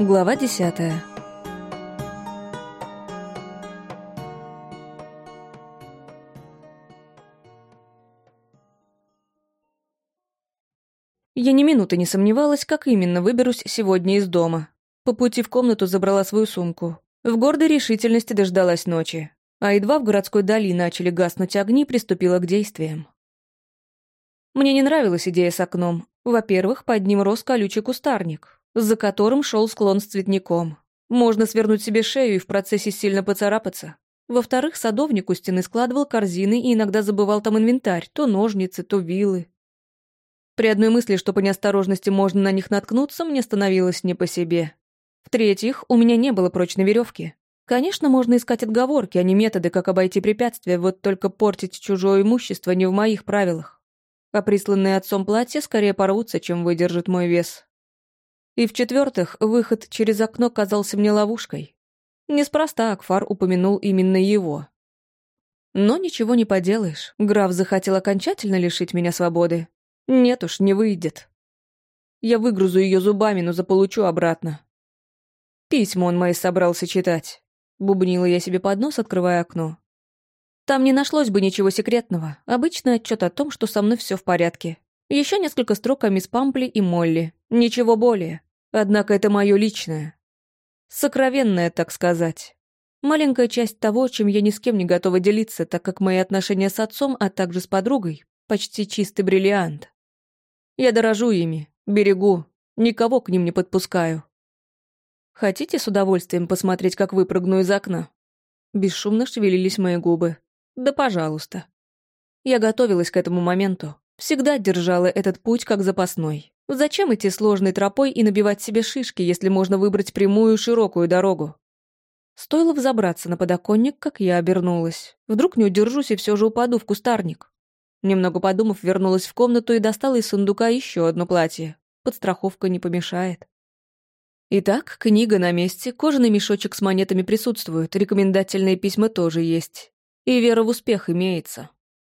Глава десятая. Я ни минуты не сомневалась, как именно выберусь сегодня из дома. По пути в комнату забрала свою сумку. В гордой решительности дождалась ночи. А едва в городской дали начали гаснуть огни, приступила к действиям. Мне не нравилась идея с окном. Во-первых, под ним рос колючий кустарник за которым шел склон с цветником. Можно свернуть себе шею и в процессе сильно поцарапаться. Во-вторых, садовник у стены складывал корзины и иногда забывал там инвентарь, то ножницы, то вилы. При одной мысли, что по неосторожности можно на них наткнуться, мне становилось не по себе. В-третьих, у меня не было прочной веревки. Конечно, можно искать отговорки, а не методы, как обойти препятствия, вот только портить чужое имущество не в моих правилах. А присланные отцом платья скорее порвутся, чем выдержит мой вес. И в-четвертых, выход через окно казался мне ловушкой. Неспроста Акфар упомянул именно его. Но ничего не поделаешь, граф захотел окончательно лишить меня свободы. Нет уж, не выйдет. Я выгрузу ее зубами, но заполучу обратно. Письма он мои собрался читать. Бубнила я себе под нос, открывая окно. Там не нашлось бы ничего секретного. Обычный отчет о том, что со мной все в порядке. Еще несколько строк о мисс Пампли и Молли. Ничего более. Однако это мое личное. Сокровенное, так сказать. Маленькая часть того, чем я ни с кем не готова делиться, так как мои отношения с отцом, а также с подругой, почти чистый бриллиант. Я дорожу ими, берегу, никого к ним не подпускаю. Хотите с удовольствием посмотреть, как выпрыгну из окна? Бесшумно шевелились мои губы. Да пожалуйста. Я готовилась к этому моменту. Всегда держала этот путь как запасной. Зачем идти сложной тропой и набивать себе шишки, если можно выбрать прямую широкую дорогу? Стоило взобраться на подоконник, как я обернулась. Вдруг не удержусь и все же упаду в кустарник. Немного подумав, вернулась в комнату и достала из сундука еще одно платье. Подстраховка не помешает. Итак, книга на месте, кожаный мешочек с монетами присутствует, рекомендательные письма тоже есть. И вера в успех имеется.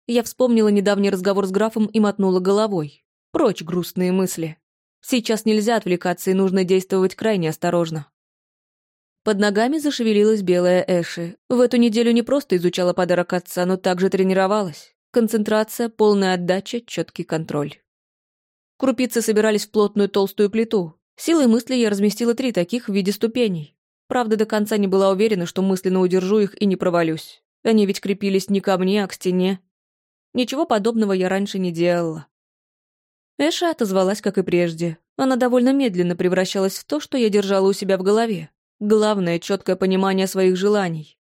Я вспомнила недавний разговор с графом и мотнула головой. Прочь грустные мысли. Сейчас нельзя отвлекаться и нужно действовать крайне осторожно. Под ногами зашевелилась белая Эши. В эту неделю не просто изучала подарок отца, но также тренировалась. Концентрация, полная отдача, четкий контроль. Крупицы собирались в плотную толстую плиту. Силой мысли я разместила три таких в виде ступеней. Правда, до конца не была уверена, что мысленно удержу их и не провалюсь. Они ведь крепились не ко мне, а к стене. Ничего подобного я раньше не делала. Эша отозвалась, как и прежде. Она довольно медленно превращалась в то, что я держала у себя в голове. Главное — четкое понимание своих желаний.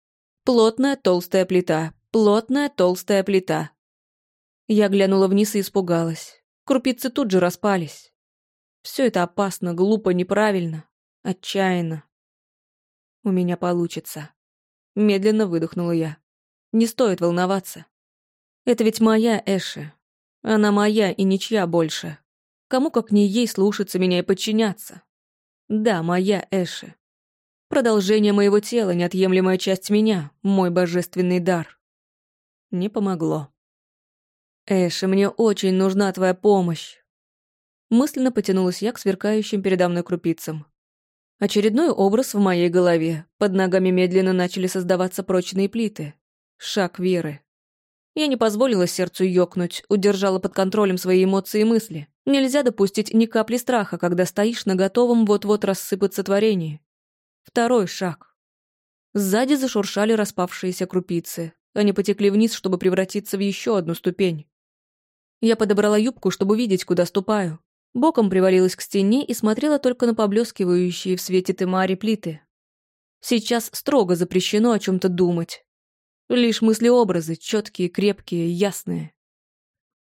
Плотная толстая плита, плотная толстая плита. Я глянула вниз и испугалась. Крупицы тут же распались. Все это опасно, глупо, неправильно, отчаянно. У меня получится. Медленно выдохнула я. Не стоит волноваться. Это ведь моя Эша, она моя и ничья больше. Кому как не ей слушаться меня и подчиняться. Да, моя Эши. Продолжение моего тела, неотъемлемая часть меня, мой божественный дар. Не помогло. Эши, мне очень нужна твоя помощь. Мысленно потянулась я к сверкающим передо мной крупицам. Очередной образ в моей голове. Под ногами медленно начали создаваться прочные плиты. Шаг веры. Я не позволила сердцу ёкнуть, удержала под контролем свои эмоции и мысли. Нельзя допустить ни капли страха, когда стоишь на готовом вот-вот рассыпаться творении. Второй шаг. Сзади зашуршали распавшиеся крупицы. Они потекли вниз, чтобы превратиться в еще одну ступень. Я подобрала юбку, чтобы видеть, куда ступаю. Боком привалилась к стене и смотрела только на поблескивающие в свете темари плиты. Сейчас строго запрещено о чем-то думать. Лишь мысли-образы, четкие, крепкие, ясные.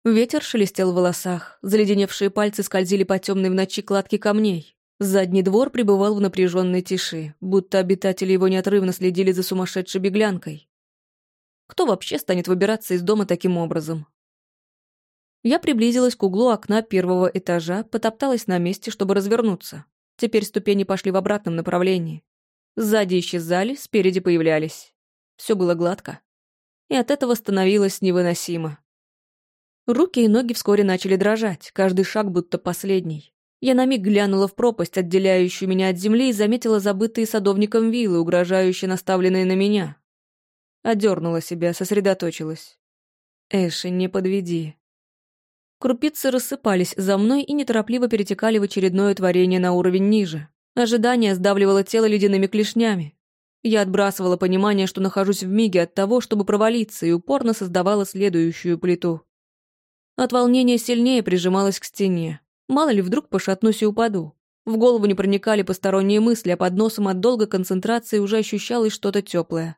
Ветер шелестел в волосах, заледеневшие пальцы скользили по темной в ночи кладке камней. Задний двор пребывал в напряженной тиши, будто обитатели его неотрывно следили за сумасшедшей беглянкой. Кто вообще станет выбираться из дома таким образом? Я приблизилась к углу окна первого этажа, потопталась на месте, чтобы развернуться. Теперь ступени пошли в обратном направлении. Сзади исчезали, спереди появлялись. Все было гладко. И от этого становилось невыносимо. Руки и ноги вскоре начали дрожать, каждый шаг будто последний. Я на миг глянула в пропасть, отделяющую меня от земли, и заметила забытые садовником вилы, угрожающие наставленные на меня. Одернула себя, сосредоточилась. «Эши, не подведи». Крупицы рассыпались за мной и неторопливо перетекали в очередное творение на уровень ниже. Ожидание сдавливало тело ледяными клешнями. Я отбрасывала понимание, что нахожусь в миге от того, чтобы провалиться, и упорно создавала следующую плиту. От волнения сильнее прижималась к стене. Мало ли, вдруг пошатнусь и упаду. В голову не проникали посторонние мысли, а под носом от долгой концентрации уже ощущалось что-то теплое.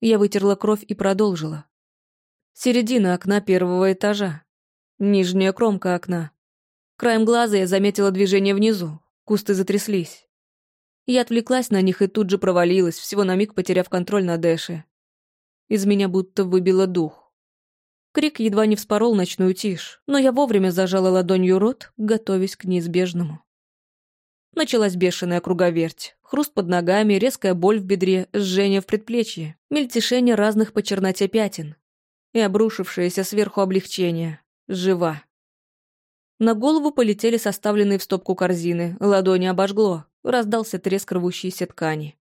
Я вытерла кровь и продолжила. Середина окна первого этажа. Нижняя кромка окна. Краем глаза я заметила движение внизу. Кусты затряслись. Я отвлеклась на них и тут же провалилась, всего на миг потеряв контроль над Эши. Из меня будто выбило дух. Крик едва не вспорол ночную тишь, но я вовремя зажала ладонью рот, готовясь к неизбежному. Началась бешеная круговерть. Хруст под ногами, резкая боль в бедре, жжение в предплечье, мельтешение разных по черноте пятен и обрушившееся сверху облегчение. Жива. На голову полетели составленные в стопку корзины, ладони обожгло, раздался треск рвущейся ткани.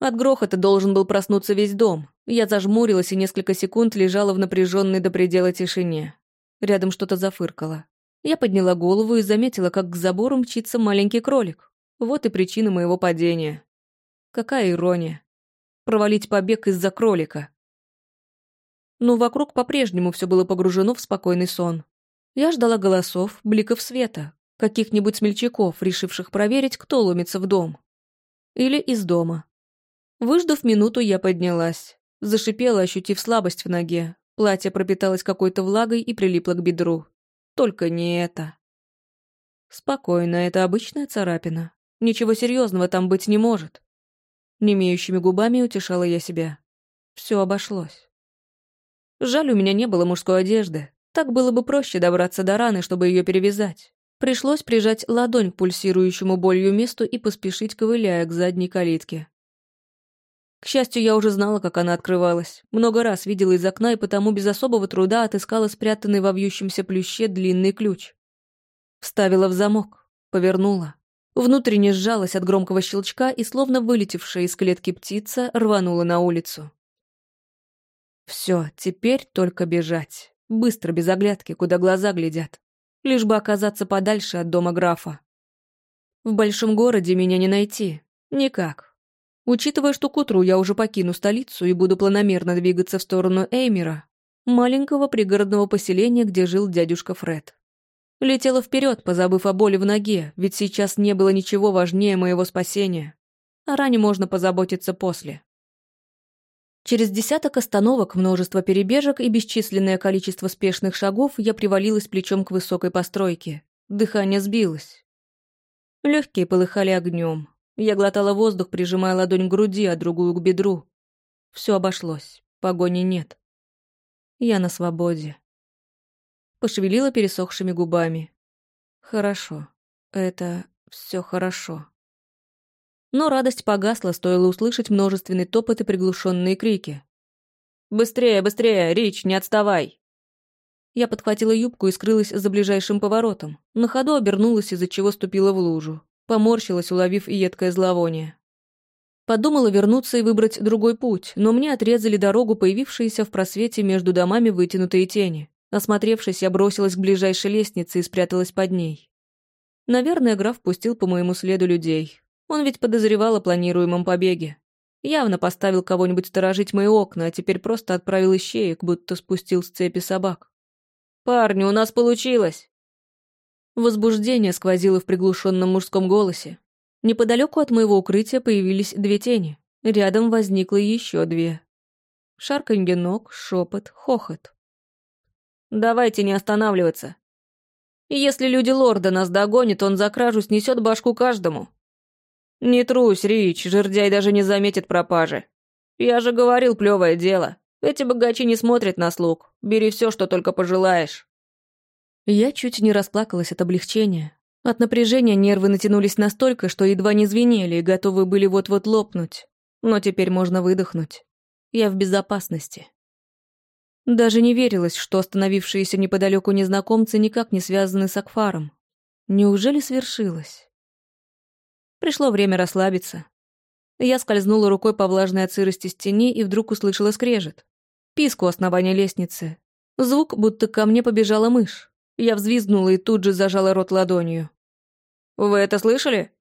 От грохота должен был проснуться весь дом. Я зажмурилась и несколько секунд лежала в напряженной до предела тишине. Рядом что-то зафыркало. Я подняла голову и заметила, как к забору мчится маленький кролик. Вот и причина моего падения. Какая ирония. Провалить побег из-за кролика но вокруг по-прежнему все было погружено в спокойный сон. Я ждала голосов, бликов света, каких-нибудь смельчаков, решивших проверить, кто ломится в дом. Или из дома. Выждав минуту, я поднялась. Зашипела, ощутив слабость в ноге. Платье пропиталось какой-то влагой и прилипло к бедру. Только не это. Спокойно, это обычная царапина. Ничего серьезного там быть не может. Немеющими губами утешала я себя. Все обошлось. Жаль, у меня не было мужской одежды. Так было бы проще добраться до раны, чтобы ее перевязать. Пришлось прижать ладонь к пульсирующему болью месту и поспешить, ковыляя к задней калитке. К счастью, я уже знала, как она открывалась. Много раз видела из окна и потому без особого труда отыскала спрятанный во вьющемся плюще длинный ключ. Вставила в замок, повернула. Внутренне сжалась от громкого щелчка и, словно вылетевшая из клетки птица, рванула на улицу. Все, теперь только бежать. Быстро, без оглядки, куда глаза глядят. Лишь бы оказаться подальше от дома графа. В большом городе меня не найти. Никак. Учитывая, что к утру я уже покину столицу и буду планомерно двигаться в сторону Эймера, маленького пригородного поселения, где жил дядюшка Фред. Летела вперед, позабыв о боли в ноге, ведь сейчас не было ничего важнее моего спасения. О ране можно позаботиться после. Через десяток остановок, множество перебежек и бесчисленное количество спешных шагов я привалилась плечом к высокой постройке. Дыхание сбилось. Легкие полыхали огнем. Я глотала воздух, прижимая ладонь к груди, а другую к бедру. Все обошлось. Погони нет. Я на свободе. Пошевелила пересохшими губами. Хорошо. Это все хорошо. Но радость погасла, стоило услышать множественный топот и приглушенные крики. «Быстрее, быстрее, Рич, не отставай!» Я подхватила юбку и скрылась за ближайшим поворотом. На ходу обернулась, из-за чего ступила в лужу. Поморщилась, уловив едкое зловоние. Подумала вернуться и выбрать другой путь, но мне отрезали дорогу, появившиеся в просвете между домами вытянутые тени. Осмотревшись, я бросилась к ближайшей лестнице и спряталась под ней. Наверное, граф пустил по моему следу людей. Он ведь подозревал о планируемом побеге. Явно поставил кого-нибудь сторожить мои окна, а теперь просто отправил ищеек, будто спустил с цепи собак. «Парни, у нас получилось!» Возбуждение сквозило в приглушенном мужском голосе. Неподалеку от моего укрытия появились две тени. Рядом возникло еще две. Шарканье ног, шепот, хохот. «Давайте не останавливаться. Если люди лорда нас догонят, он за кражу снесет башку каждому», «Не трусь, Рич, жердяй даже не заметит пропажи. Я же говорил, плевое дело. Эти богачи не смотрят на слуг. Бери все, что только пожелаешь». Я чуть не расплакалась от облегчения. От напряжения нервы натянулись настолько, что едва не звенели и готовы были вот-вот лопнуть. Но теперь можно выдохнуть. Я в безопасности. Даже не верилось, что остановившиеся неподалеку незнакомцы никак не связаны с Акфаром. Неужели свершилось? Пришло время расслабиться. Я скользнула рукой по влажной от сырости стене и вдруг услышала скрежет. Писк у основания лестницы. Звук, будто ко мне побежала мышь. Я взвизгнула и тут же зажала рот ладонью. «Вы это слышали?»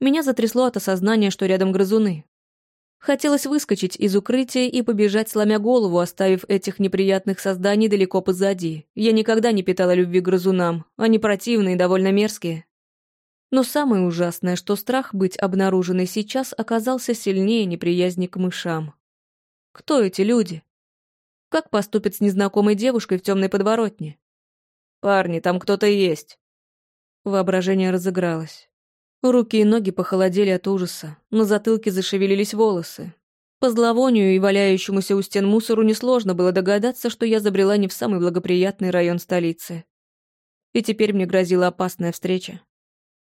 Меня затрясло от осознания, что рядом грызуны. Хотелось выскочить из укрытия и побежать, сломя голову, оставив этих неприятных созданий далеко позади. Я никогда не питала любви к грызунам. Они противные и довольно мерзкие. Но самое ужасное, что страх быть обнаруженной сейчас оказался сильнее неприязни к мышам. Кто эти люди? Как поступят с незнакомой девушкой в темной подворотне? «Парни, там кто-то есть!» Воображение разыгралось. Руки и ноги похолодели от ужаса, на затылке зашевелились волосы. По зловонию и валяющемуся у стен мусору несложно было догадаться, что я забрела не в самый благоприятный район столицы. И теперь мне грозила опасная встреча.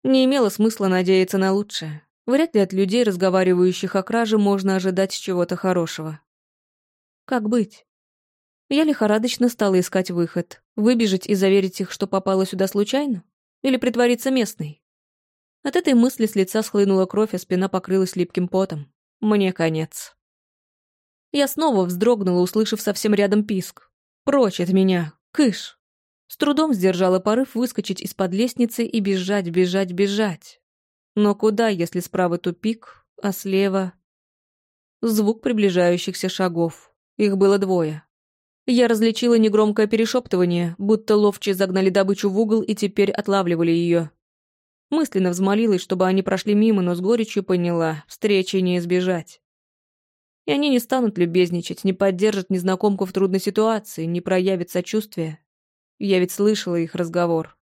Не имело смысла надеяться на лучшее. Вряд ли от людей, разговаривающих о краже, можно ожидать чего-то хорошего. Как быть? Я лихорадочно стала искать выход. Выбежать и заверить их, что попала сюда случайно? Или притвориться местной? От этой мысли с лица схлынула кровь, а спина покрылась липким потом. Мне конец. Я снова вздрогнула, услышав совсем рядом писк. Прочь от меня. Кыш. С трудом сдержала порыв выскочить из-под лестницы и бежать, бежать, бежать. Но куда, если справа тупик, а слева... Звук приближающихся шагов. Их было двое. Я различила негромкое перешептывание, будто ловчие загнали добычу в угол и теперь отлавливали ее. Мысленно взмолилась, чтобы они прошли мимо, но с горечью поняла, встречи не избежать. И они не станут любезничать, не поддержат незнакомку в трудной ситуации, не проявят сочувствия. Я ведь слышала их разговор.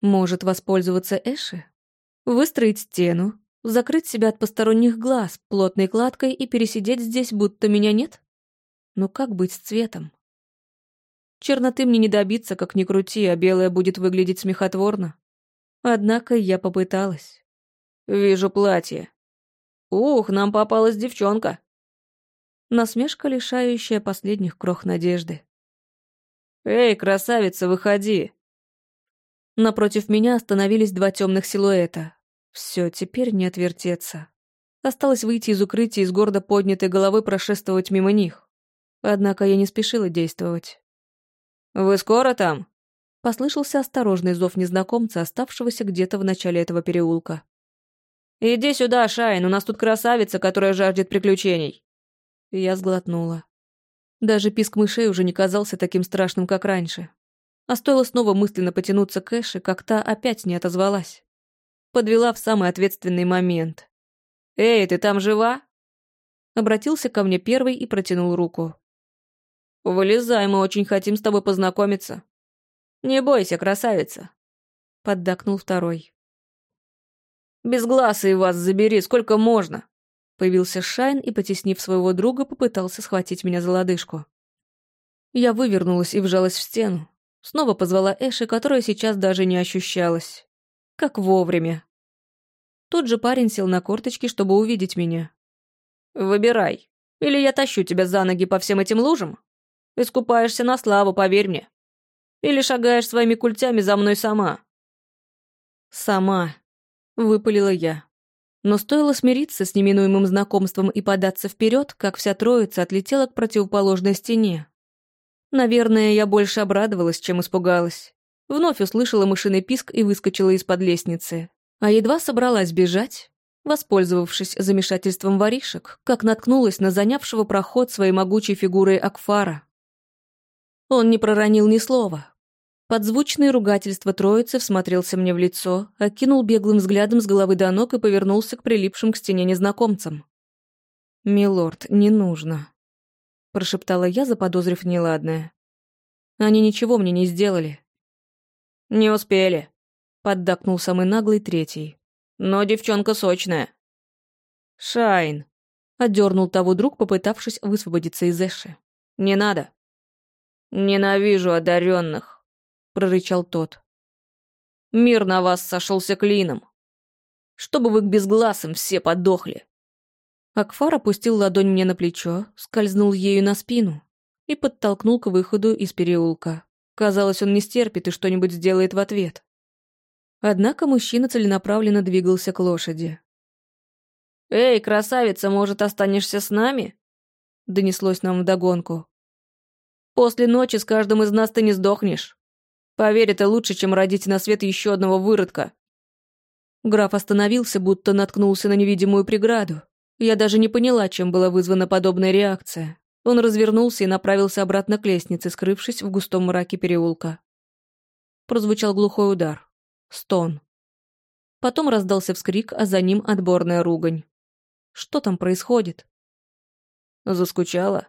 Может воспользоваться Эши? Выстроить стену, закрыть себя от посторонних глаз плотной кладкой и пересидеть здесь, будто меня нет? Но как быть с цветом? Черноты мне не добиться, как ни крути, а белая будет выглядеть смехотворно. Однако я попыталась. «Вижу платье. Ух, нам попалась девчонка!» Насмешка, лишающая последних крох надежды. «Эй, красавица, выходи!» Напротив меня остановились два темных силуэта. Все, теперь не отвертеться. Осталось выйти из укрытия и с гордо поднятой головой прошествовать мимо них. Однако я не спешила действовать. «Вы скоро там?» Послышался осторожный зов незнакомца, оставшегося где-то в начале этого переулка. «Иди сюда, Шайн, у нас тут красавица, которая жаждет приключений!» Я сглотнула. Даже писк мышей уже не казался таким страшным, как раньше. А стоило снова мысленно потянуться к Эше, как та опять не отозвалась. Подвела в самый ответственный момент. «Эй, ты там жива?» Обратился ко мне первый и протянул руку. «Вылезай, мы очень хотим с тобой познакомиться». «Не бойся, красавица», — поддакнул второй. «Безгласый вас забери, сколько можно!» Появился Шайн и, потеснив своего друга, попытался схватить меня за лодыжку. Я вывернулась и вжалась в стену. Снова позвала Эши, которая сейчас даже не ощущалась. Как вовремя. Тут же парень сел на корточки, чтобы увидеть меня. «Выбирай. Или я тащу тебя за ноги по всем этим лужам. Искупаешься на славу, поверь мне. Или шагаешь своими культями за мной сама?» «Сама», — выпалила я. Но стоило смириться с неминуемым знакомством и податься вперед, как вся троица отлетела к противоположной стене. Наверное, я больше обрадовалась, чем испугалась. Вновь услышала мышиный писк и выскочила из-под лестницы. А едва собралась бежать, воспользовавшись замешательством воришек, как наткнулась на занявшего проход своей могучей фигурой Акфара. Он не проронил ни слова, Подзвучное ругательство троицы всмотрелся мне в лицо, окинул беглым взглядом с головы до ног и повернулся к прилипшим к стене незнакомцам. «Милорд, не нужно», — прошептала я, заподозрив неладное. «Они ничего мне не сделали». «Не успели», — поддакнул самый наглый третий. «Но девчонка сочная». «Шайн», — отдернул того друг, попытавшись высвободиться из Эши. «Не надо». «Ненавижу одаренных прорычал тот. «Мир на вас сошелся клином. Чтобы вы к безгласым все подохли». Акфар опустил ладонь мне на плечо, скользнул ею на спину и подтолкнул к выходу из переулка. Казалось, он не стерпит и что-нибудь сделает в ответ. Однако мужчина целенаправленно двигался к лошади. «Эй, красавица, может, останешься с нами?» Донеслось нам вдогонку. «После ночи с каждым из нас ты не сдохнешь. Поверь, это лучше, чем родить на свет еще одного выродка». Граф остановился, будто наткнулся на невидимую преграду. Я даже не поняла, чем была вызвана подобная реакция. Он развернулся и направился обратно к лестнице, скрывшись в густом мраке переулка. Прозвучал глухой удар. Стон. Потом раздался вскрик, а за ним отборная ругань. Что там происходит? Заскучала?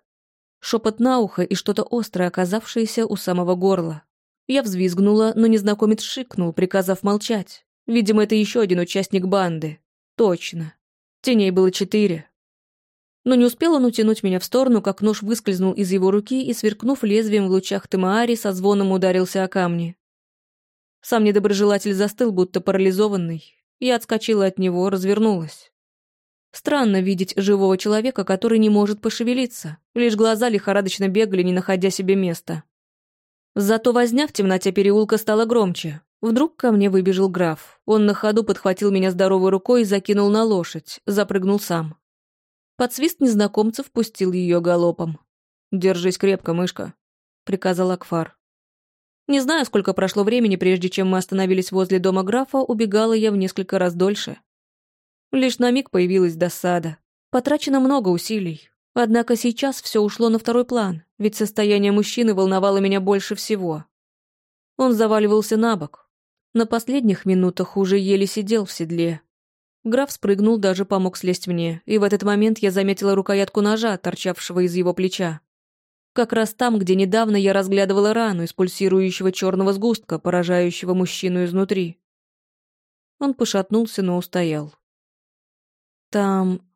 Шепот на ухо и что-то острое, оказавшееся у самого горла. Я взвизгнула, но незнакомец шикнул, приказав молчать. Видимо, это еще один участник банды. Точно. Теней было четыре. Но не успел он утянуть меня в сторону, как нож выскользнул из его руки и, сверкнув лезвием в лучах Темаари, со звоном ударился о камни. Сам недоброжелатель застыл, будто парализованный. Я отскочила от него, развернулась. Странно видеть живого человека, который не может пошевелиться. Лишь глаза лихорадочно бегали, не находя себе места. Зато возня в темноте переулка стала громче. Вдруг ко мне выбежал граф. Он на ходу подхватил меня здоровой рукой и закинул на лошадь, запрыгнул сам. Под свист незнакомцев пустил ее галопом. «Держись крепко, мышка», — приказал Акфар. Не знаю, сколько прошло времени, прежде чем мы остановились возле дома графа, убегала я в несколько раз дольше. Лишь на миг появилась досада. Потрачено много усилий. Однако сейчас все ушло на второй план, ведь состояние мужчины волновало меня больше всего. Он заваливался на бок. На последних минутах уже еле сидел в седле. Граф спрыгнул, даже помог слезть мне, и в этот момент я заметила рукоятку ножа, торчавшего из его плеча. Как раз там, где недавно я разглядывала рану из пульсирующего черного сгустка, поражающего мужчину изнутри. Он пошатнулся, но устоял. «Там...»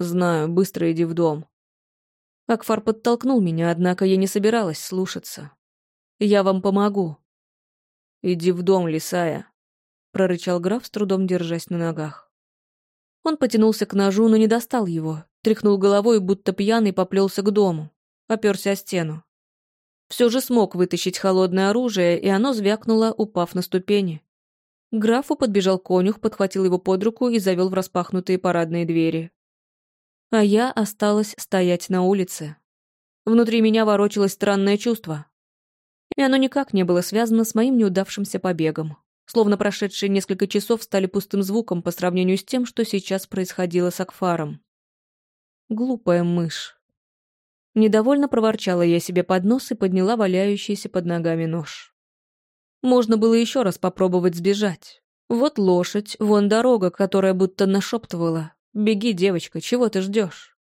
«Знаю, быстро иди в дом». Акфар подтолкнул меня, однако я не собиралась слушаться. «Я вам помогу». «Иди в дом, лисая», — прорычал граф, с трудом держась на ногах. Он потянулся к ножу, но не достал его, тряхнул головой, будто пьяный поплелся к дому оперся о стену. Все же смог вытащить холодное оружие, и оно звякнуло, упав на ступени. К графу подбежал конюх, подхватил его под руку и завел в распахнутые парадные двери. А я осталась стоять на улице. Внутри меня ворочалось странное чувство. И оно никак не было связано с моим неудавшимся побегом. Словно прошедшие несколько часов стали пустым звуком по сравнению с тем, что сейчас происходило с Акфаром. Глупая мышь. Недовольно проворчала я себе под нос и подняла валяющийся под ногами нож. Можно было еще раз попробовать сбежать. Вот лошадь, вон дорога, которая будто нашептывала. «Беги, девочка, чего ты ждешь?»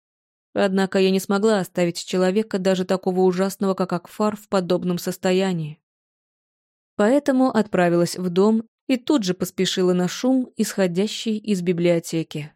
Однако я не смогла оставить человека даже такого ужасного, как Акфар, в подобном состоянии. Поэтому отправилась в дом и тут же поспешила на шум, исходящий из библиотеки.